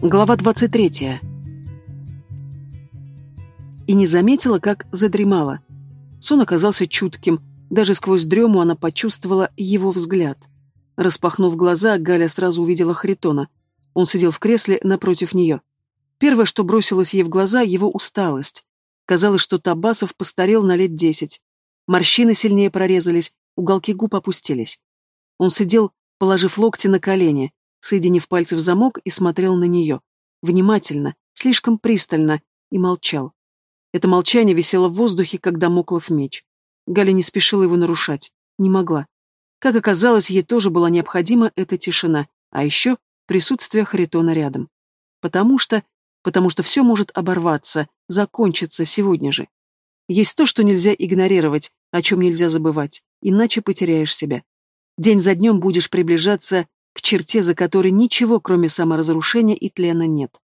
Глава 23. И не заметила, как задремала. Сон оказался чутким, даже сквозь дрему она почувствовала его взгляд. Распахнув глаза, Галя сразу увидела Харитона. Он сидел в кресле напротив нее. Первое, что бросилось ей в глаза, его усталость. Казалось, что Табасов постарел на лет десять. Морщины сильнее прорезались, уголки губ опустились. Он сидел, положив локти на колени, соединив пальцы в замок и смотрел на нее. Внимательно, слишком пристально, и молчал. Это молчание висело в воздухе, как домоклов меч. Галя не спешила его нарушать. Не могла. Как оказалось, ей тоже была необходима эта тишина, а еще присутствие Харитона рядом. Потому что... Потому что все может оборваться, закончиться сегодня же. Есть то, что нельзя игнорировать, о чем нельзя забывать, иначе потеряешь себя. День за днем будешь приближаться к черте, за которой ничего, кроме саморазрушения и тлена, нет.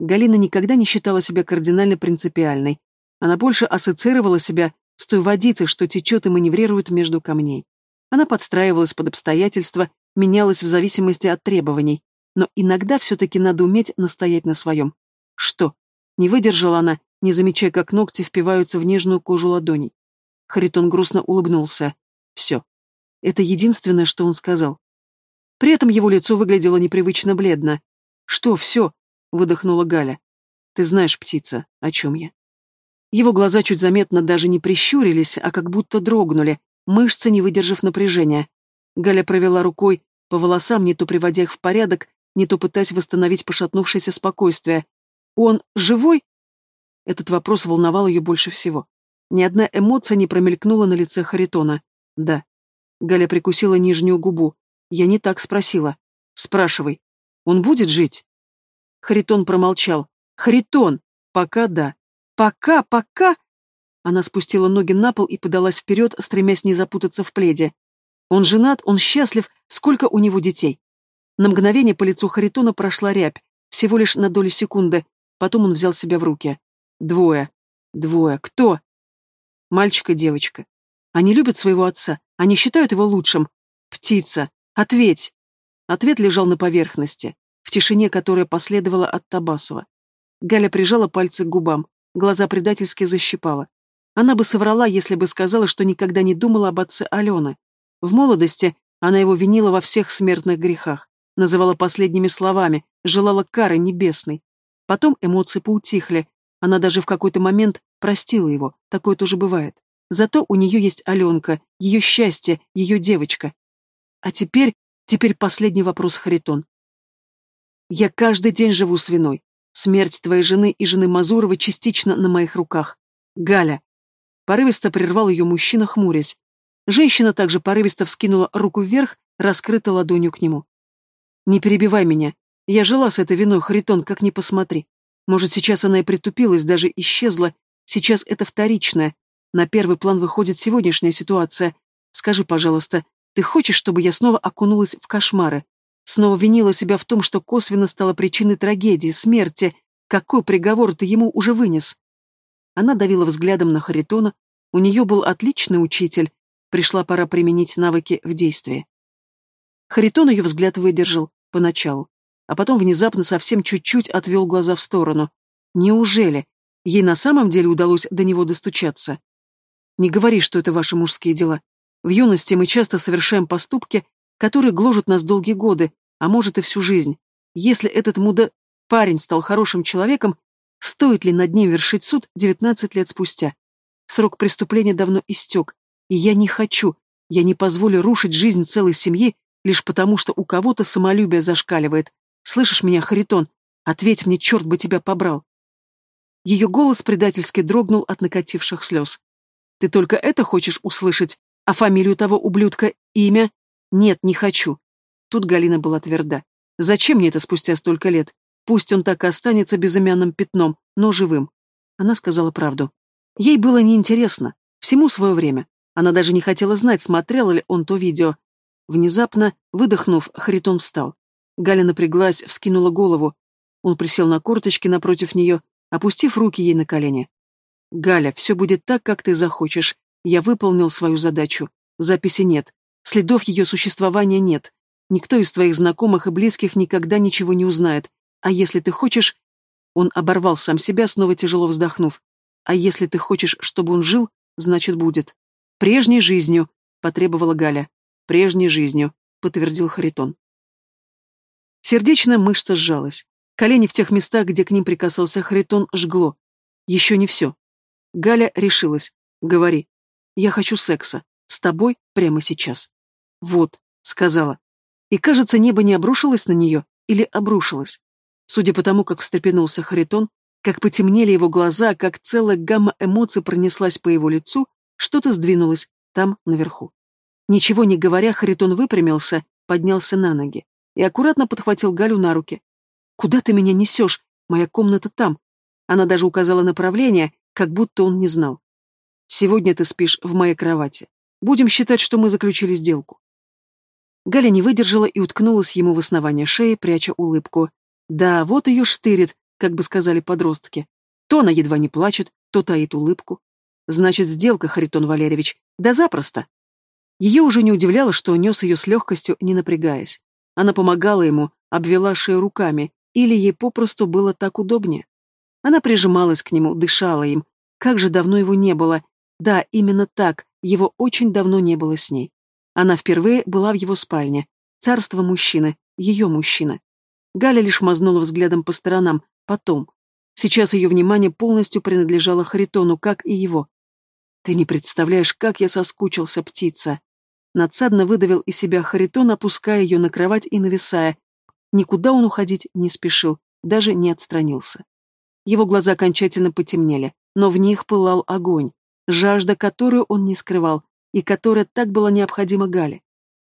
Галина никогда не считала себя кардинально принципиальной. Она больше ассоциировала себя с той водицей, что течет и маневрирует между камней. Она подстраивалась под обстоятельства, менялась в зависимости от требований. Но иногда все-таки надо уметь настоять на своем. Что? Не выдержала она, не замечая, как ногти впиваются в нежную кожу ладоней. Харитон грустно улыбнулся. Все. Это единственное, что он сказал. При этом его лицо выглядело непривычно бледно. «Что, все?» — выдохнула Галя. «Ты знаешь, птица, о чем я?» Его глаза чуть заметно даже не прищурились, а как будто дрогнули, мышцы не выдержав напряжения. Галя провела рукой по волосам, не то приводя их в порядок, не то пытаясь восстановить пошатнувшееся спокойствие. «Он живой?» Этот вопрос волновал ее больше всего. Ни одна эмоция не промелькнула на лице Харитона. «Да». Галя прикусила нижнюю губу. Я не так спросила. Спрашивай. Он будет жить? Харитон промолчал. Харитон! Пока да. Пока, пока... Она спустила ноги на пол и подалась вперед, стремясь не запутаться в пледе. Он женат, он счастлив, сколько у него детей. На мгновение по лицу Харитона прошла рябь, всего лишь на долю секунды, потом он взял себя в руки. Двое. Двое. Кто? Мальчик и девочка. Они любят своего отца, они считают его лучшим. Птица. «Ответь!» Ответ лежал на поверхности, в тишине, которая последовала от Табасова. Галя прижала пальцы к губам, глаза предательски защипала. Она бы соврала, если бы сказала, что никогда не думала об отце Алены. В молодости она его винила во всех смертных грехах, называла последними словами, желала кары небесной. Потом эмоции поутихли, она даже в какой-то момент простила его, такое тоже бывает. Зато у нее есть Аленка, ее счастье, ее девочка. А теперь, теперь последний вопрос, Харитон. Я каждый день живу с виной. Смерть твоей жены и жены Мазуровой частично на моих руках. Галя. Порывисто прервал ее мужчина, хмурясь. Женщина также порывисто вскинула руку вверх, раскрыта ладонью к нему. «Не перебивай меня. Я жила с этой виной, Харитон, как ни посмотри. Может, сейчас она и притупилась, даже исчезла. Сейчас это вторичное. На первый план выходит сегодняшняя ситуация. Скажи, пожалуйста, ты хочешь, чтобы я снова окунулась в кошмары? Снова винила себя в том, что косвенно стала причиной трагедии, смерти. Какой приговор ты ему уже вынес? Она давила взглядом на Харитона. У нее был отличный учитель. Пришла пора применить навыки в действии. Харитон ее взгляд выдержал, поначалу. А потом внезапно совсем чуть-чуть отвел глаза в сторону. Неужели? Ей на самом деле удалось до него достучаться? Не говори, что это ваши мужские дела. В юности мы часто совершаем поступки, которые гложут нас долгие годы, а может и всю жизнь. Если этот муда парень стал хорошим человеком, стоит ли над ним вершить суд 19 лет спустя? Срок преступления давно истек, и я не хочу, я не позволю рушить жизнь целой семьи лишь потому, что у кого-то самолюбие зашкаливает. Слышишь меня, Харитон? Ответь мне, черт бы тебя побрал. Ее голос предательски дрогнул от накативших слез. Ты только это хочешь услышать, а фамилию того ублюдка, имя? Нет, не хочу. Тут Галина была тверда. Зачем мне это спустя столько лет? Пусть он так и останется безымянным пятном, но живым. Она сказала правду. Ей было неинтересно. Всему свое время. Она даже не хотела знать, смотрел ли он то видео. Внезапно, выдохнув, Харитон встал. Галя напряглась, вскинула голову. Он присел на корточки напротив нее, опустив руки ей на колени. «Галя, все будет так, как ты захочешь. Я выполнил свою задачу. Записи нет. Следов ее существования нет. Никто из твоих знакомых и близких никогда ничего не узнает. А если ты хочешь... Он оборвал сам себя, снова тяжело вздохнув. А если ты хочешь, чтобы он жил, значит, будет. Прежней жизнью, потребовала Галя. Прежней жизнью, подтвердил Харитон. Сердечная мышца сжалась. Колени в тех местах, где к ним прикасался Харитон, жгло. Еще не все. Галя решилась. Говори. Я хочу секса. С тобой прямо сейчас. Вот, сказала. И, кажется, небо не обрушилось на нее или обрушилось. Судя по тому, как встрепенулся Харитон, как потемнели его глаза, как целая гамма эмоций пронеслась по его лицу, что-то сдвинулось там, наверху. Ничего не говоря, Харитон выпрямился, поднялся на ноги и аккуратно подхватил Галю на руки. «Куда ты меня несешь? Моя комната там». Она даже указала направление, как будто он не знал. «Сегодня ты спишь в моей кровати. Будем считать, что мы заключили сделку». Галя не выдержала и уткнулась ему в основание шеи, пряча улыбку. Да, вот ее штырит, как бы сказали подростки. То она едва не плачет, то таит улыбку. Значит, сделка, Харитон Валерьевич, да запросто. Ее уже не удивляло, что нес ее с легкостью, не напрягаясь. Она помогала ему, обвела шею руками, или ей попросту было так удобнее. Она прижималась к нему, дышала им. Как же давно его не было. Да, именно так, его очень давно не было с ней. Она впервые была в его спальне. Царство мужчины, ее мужчина. Галя лишь мазнула взглядом по сторонам, потом. Сейчас ее внимание полностью принадлежало Харитону, как и его. «Ты не представляешь, как я соскучился, птица!» Надсадно выдавил из себя Харитон, опуская ее на кровать и нависая. Никуда он уходить не спешил, даже не отстранился. Его глаза окончательно потемнели, но в них пылал огонь, жажда, которую он не скрывал, и которая так была необходима Гале.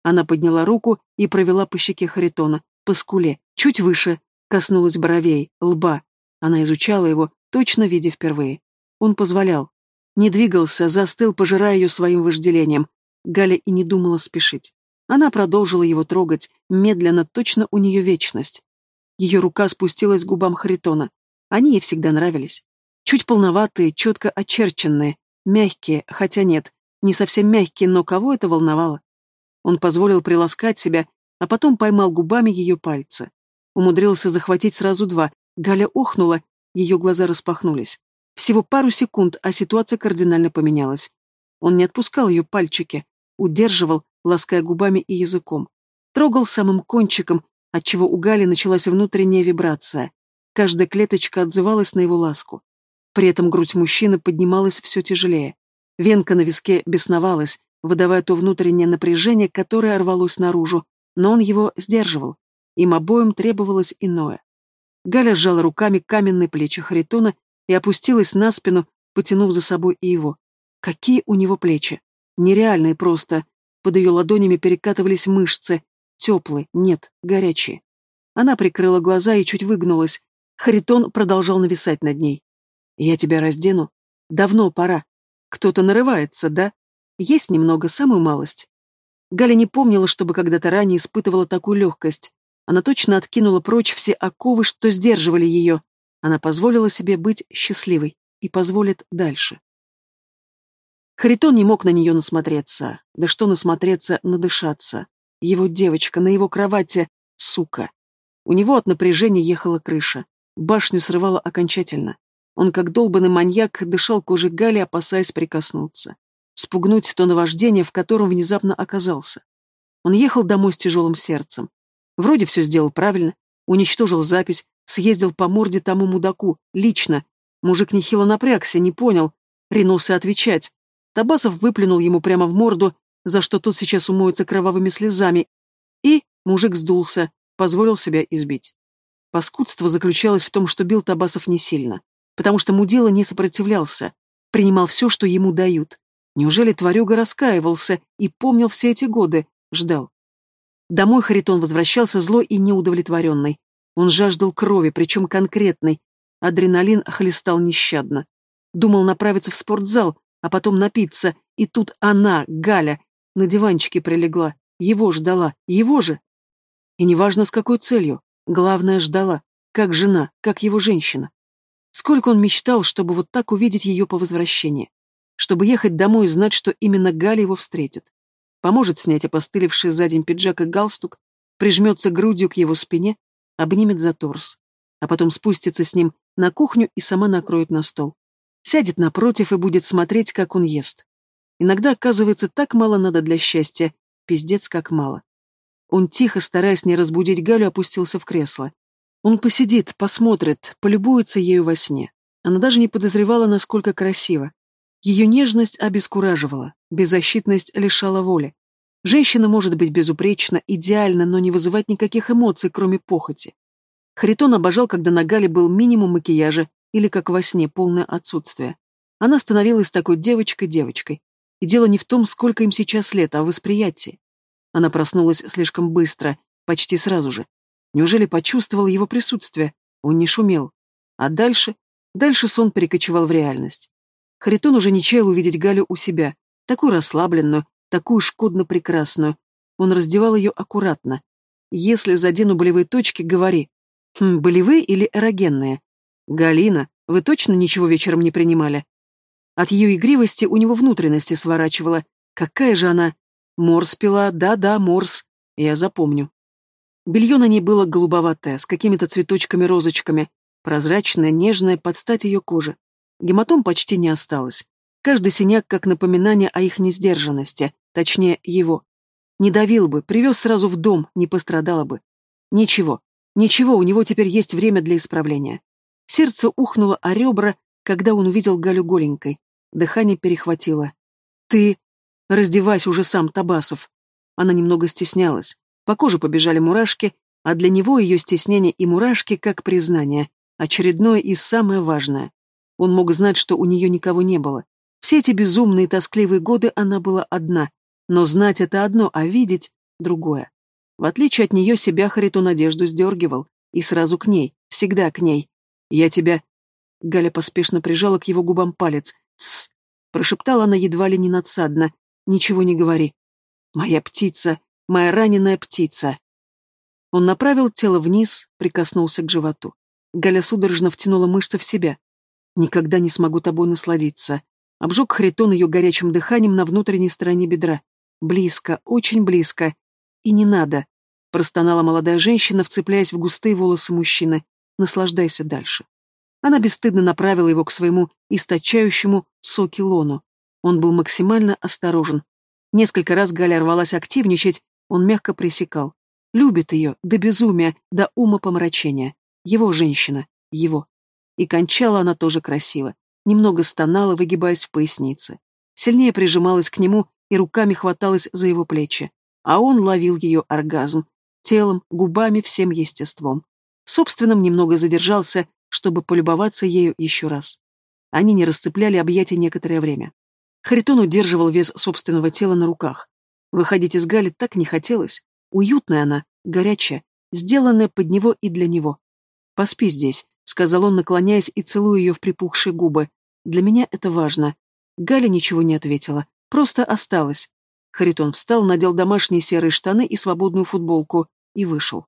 Она подняла руку и провела по щеке Харитона, по скуле, чуть выше, коснулась бровей, лба. Она изучала его, точно видя впервые. Он позволял. Не двигался, застыл, пожирая ее своим вожделением, Галя и не думала спешить. Она продолжила его трогать, медленно, точно у нее вечность. Ее рука спустилась к губам Харитона. Они ей всегда нравились. Чуть полноватые, четко очерченные, мягкие, хотя нет, не совсем мягкие, но кого это волновало? Он позволил приласкать себя, а потом поймал губами ее пальцы. Умудрился захватить сразу два. Галя охнула, ее глаза распахнулись. Всего пару секунд, а ситуация кардинально поменялась. Он не отпускал ее пальчики, удерживал, лаская губами и языком. Трогал самым кончиком, отчего у Гали началась внутренняя вибрация. Каждая клеточка отзывалась на его ласку. При этом грудь мужчины поднималась все тяжелее. Венка на виске бесновалась, выдавая то внутреннее напряжение, которое рвалось наружу, но он его сдерживал. Им обоим требовалось иное. Галя сжала руками каменные плечи Харитона и опустилась на спину, потянув за собой и его. Какие у него плечи! Нереальные просто. Под ее ладонями перекатывались мышцы. Теплые, нет, горячие. Она прикрыла глаза и чуть выгнулась. Харитон продолжал нависать над ней. «Я тебя раздену. Давно пора. Кто-то нарывается, да? Есть немного, самую малость». Галя не помнила, чтобы когда-то ранее испытывала такую легкость. Она точно откинула прочь все оковы, что сдерживали ее. Она позволила себе быть счастливой и позволит дальше. Харитон не мог на нее насмотреться. Да что насмотреться, надышаться. Его девочка на его кровати, сука. У него от напряжения ехала крыша. Башню срывало окончательно. Он, как долбанный маньяк, дышал кожей Гали, опасаясь прикоснуться. Спугнуть то наваждение, в котором внезапно оказался. Он ехал домой с тяжелым сердцем. Вроде все сделал правильно, уничтожил запись, съездил по морде тому мудаку, лично. Мужик нехило напрягся, не понял, ринулся отвечать. Табасов выплюнул ему прямо в морду, за что тот сейчас умоется кровавыми слезами, и мужик сдулся, позволил себя избить. Паскудство заключалось в том, что бил Табасов не сильно, потому что мудила не сопротивлялся, принимал все, что ему дают. Неужели тварюга раскаивался и помнил все эти годы, ждал? Домой Харитон возвращался злой и неудовлетворенный. Он жаждал крови, причем конкретной. Адреналин хлестал нещадно. Думал направиться в спортзал, а потом напиться, и тут она, Галя, на диванчике прилегла, его ждала, его же. И неважно, с какой целью, главное, ждала, как жена, как его женщина. Сколько он мечтал, чтобы вот так увидеть ее по возвращении, чтобы ехать домой и знать, что именно Галя его встретит. Поможет снять опостылевший за день пиджак и галстук, прижмется грудью к его спине, обнимет за торс. а потом спустится с ним на кухню и сама накроет на стол. Сядет напротив и будет смотреть, как он ест. Иногда, оказывается, так мало надо для счастья, пиздец как мало. Он тихо, стараясь не разбудить Галю, опустился в кресло. Он посидит, посмотрит, полюбуется ею во сне. Она даже не подозревала, насколько красиво. Ее нежность обескураживала, беззащитность лишала воли. Женщина может быть безупречна, идеальна, но не вызывать никаких эмоций, кроме похоти. Харитон обожал, когда на Гале был минимум макияжа или, как во сне, полное отсутствие. Она становилась такой девочкой-девочкой. И дело не в том, сколько им сейчас лет, а в восприятии. Она проснулась слишком быстро, почти сразу же. Неужели почувствовал его присутствие? Он не шумел. А дальше? Дальше сон перекочевал в реальность. Харитон уже не чаял увидеть Галю у себя, такую расслабленную, такую шкодно прекрасную. Он раздевал ее аккуратно. Если задену болевые точки, говори. Хм, болевые или эрогенные? Галина, вы точно ничего вечером не принимали? От ее игривости у него внутренности сворачивало. Какая же она? Морс пила, да-да, морс. Я запомню. Белье на ней было голубоватое, с какими-то цветочками-розочками, прозрачное, нежное, под стать ее коже. Гематом почти не осталось. Каждый синяк как напоминание о их несдержанности, точнее, его. Не давил бы, привез сразу в дом, не пострадала бы. Ничего, ничего, у него теперь есть время для исправления. Сердце ухнуло о ребра, когда он увидел Галю голенькой. Дыхание перехватило. «Ты...» «Раздевайся уже сам, Табасов!» Она немного стеснялась. По коже побежали мурашки, а для него ее стеснение и мурашки как признание, очередное и самое важное. Он мог знать, что у нее никого не было. Все эти безумные тоскливые годы она была одна, но знать это одно, а видеть — другое. В отличие от нее себя Харитон одежду сдергивал, и сразу к ней, всегда к ней. «Я тебя...» Галя поспешно прижала к его губам палец. «Тссс!» — прошептала она едва ли не надсадно. «Ничего не говори. Моя птица, моя раненая птица!» Он направил тело вниз, прикоснулся к животу. Галя судорожно втянула мышцы в себя. «Никогда не смогу тобой насладиться», Обжег Харитон ее горячим дыханием на внутренней стороне бедра. Близко, очень близко. И не надо. Простонала молодая женщина, вцепляясь в густые волосы мужчины. Наслаждайся дальше. Она бесстыдно направила его к своему источающему соки лону. Он был максимально осторожен. Несколько раз Галя рвалась активничать, он мягко пресекал. Любит ее, до безумия, до ума помрачения. Его женщина, его. И кончала она тоже красиво немного стонала, выгибаясь в пояснице. Сильнее прижималась к нему и руками хваталась за его плечи. А он ловил ее оргазм. Телом, губами, всем естеством. Собственным немного задержался, чтобы полюбоваться ею еще раз. Они не расцепляли объятия некоторое время. Харитон удерживал вес собственного тела на руках. Выходить из Гали так не хотелось. Уютная она, горячая, сделанная под него и для него. «Поспи здесь», — сказал он, наклоняясь и целуя ее в припухшие губы. «Для меня это важно». Галя ничего не ответила, просто осталась. Харитон встал, надел домашние серые штаны и свободную футболку и вышел.